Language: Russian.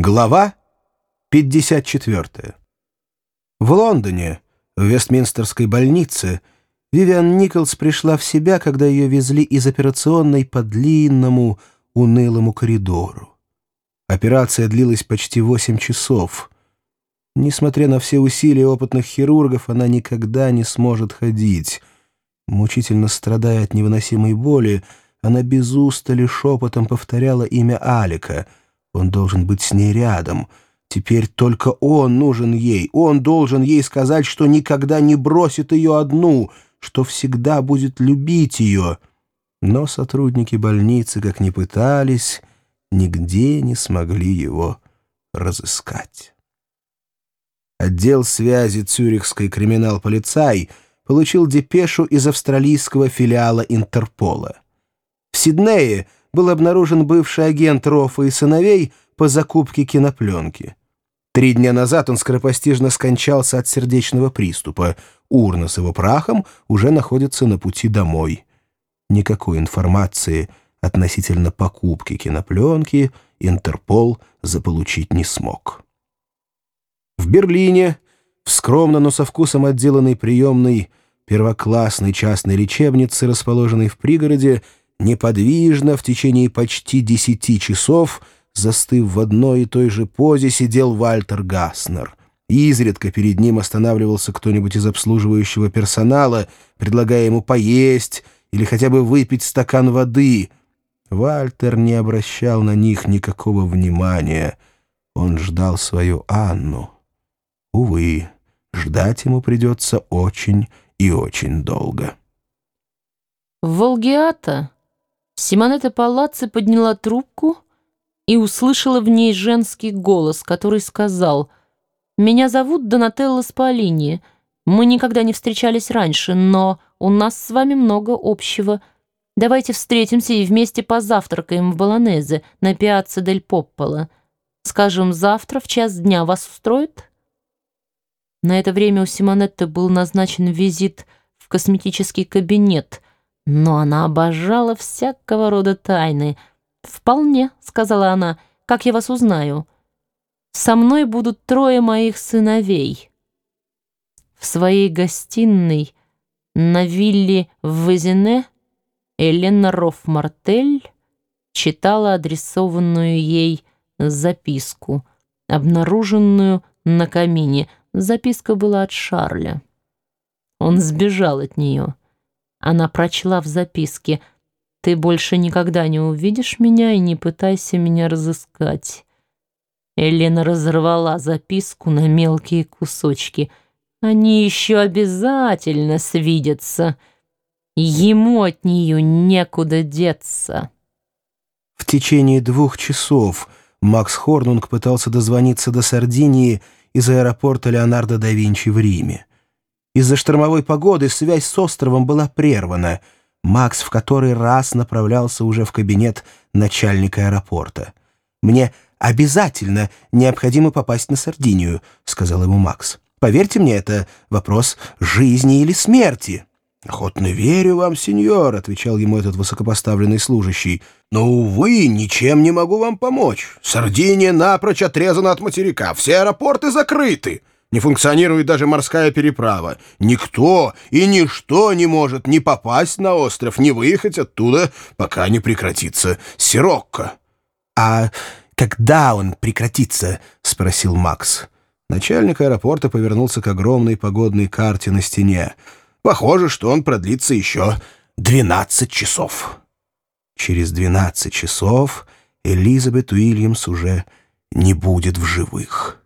Глава 54. В Лондоне, в Вестминстерской больнице, Вивиан Николс пришла в себя, когда ее везли из операционной по длинному, унылому коридору. Операция длилась почти 8 часов. Несмотря на все усилия опытных хирургов, она никогда не сможет ходить. Мучительно страдая от невыносимой боли, она без устали шепотом повторяла имя Алика — он должен быть с ней рядом. Теперь только он нужен ей. Он должен ей сказать, что никогда не бросит ее одну, что всегда будет любить ее. Но сотрудники больницы, как ни пытались, нигде не смогли его разыскать. Отдел связи Цюрихской криминал-полицай получил депешу из австралийского филиала Интерпола. В Сиднее — был обнаружен бывший агент Рофа и сыновей по закупке кинопленки. Три дня назад он скоропостижно скончался от сердечного приступа. Урна с его прахом уже находится на пути домой. Никакой информации относительно покупки кинопленки Интерпол заполучить не смог. В Берлине, в скромно, но со вкусом отделанной приемной первоклассной частной лечебнице, расположенной в пригороде, неподвижно в течение почти десяти часов, застыв в одной и той же позе, сидел Вальтер Гаснер. Изредка перед ним останавливался кто-нибудь из обслуживающего персонала, предлагая ему поесть или хотя бы выпить стакан воды. Вальтер не обращал на них никакого внимания. Он ждал свою Анну. Увы, ждать ему придется очень и очень долго. «Волгиата!» Симонета Палацци подняла трубку и услышала в ней женский голос, который сказал «Меня зовут Донателла Спалини. Мы никогда не встречались раньше, но у нас с вами много общего. Давайте встретимся и вместе позавтракаем в Болонезе на Пиаццо дель Попполо. Скажем, завтра в час дня вас устроит?» На это время у Симонетты был назначен визит в косметический кабинет – но она обожала всякого рода тайны. «Вполне», — сказала она, — «как я вас узнаю?» «Со мной будут трое моих сыновей». В своей гостиной на вилле в Везене Елена Рофмартель читала адресованную ей записку, обнаруженную на камине. Записка была от Шарля. Он сбежал от нее. Она прочла в записке «Ты больше никогда не увидишь меня и не пытайся меня разыскать». Елена разорвала записку на мелкие кусочки. «Они еще обязательно свидятся. Ему от нее некуда деться». В течение двух часов Макс Хорнунг пытался дозвониться до Сардинии из аэропорта Леонардо да Винчи в Риме. Из-за штормовой погоды связь с островом была прервана. Макс в который раз направлялся уже в кабинет начальника аэропорта. «Мне обязательно необходимо попасть на Сардинию», — сказал ему Макс. «Поверьте мне, это вопрос жизни или смерти». «Охотно верю вам, сеньор», — отвечал ему этот высокопоставленный служащий. «Но, увы, ничем не могу вам помочь. Сардиния напрочь отрезана от материка, все аэропорты закрыты». Не функционирует даже морская переправа. Никто и ничто не может ни попасть на остров, ни выехать оттуда, пока не прекратится Сирокко. «А когда он прекратится?» — спросил Макс. Начальник аэропорта повернулся к огромной погодной карте на стене. «Похоже, что он продлится еще 12 часов». Через 12 часов Элизабет Уильямс уже не будет в живых.